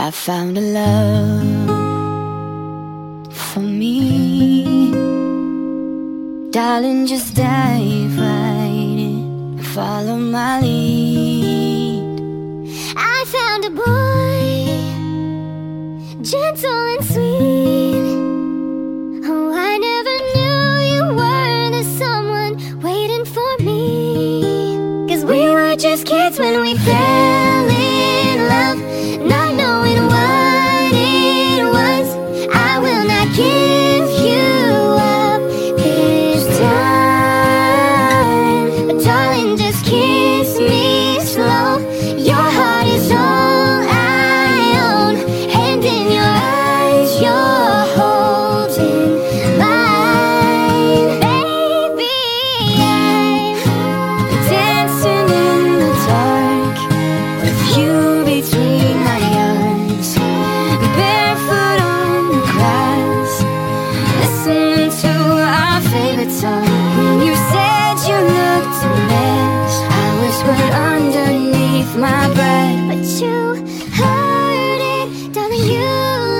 I found a love for me. Darling, just dive right in follow my lead. I found a boy, gentle and sweet. Oh, I never knew you were the someone waiting for me. Cause we were just kids when we fell in But you heard it, darling. You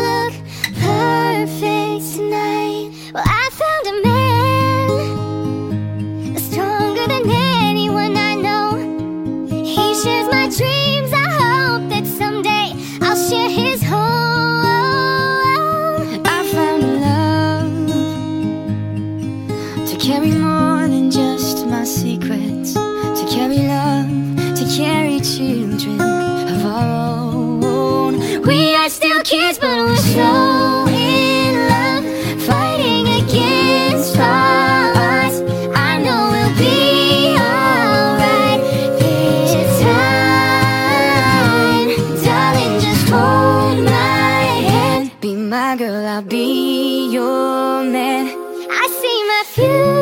look perfect tonight. Well, I found a man stronger than anyone I know. He shares my dreams. I hope that someday I'll share his home. I found love to carry I'll be your man. I see my future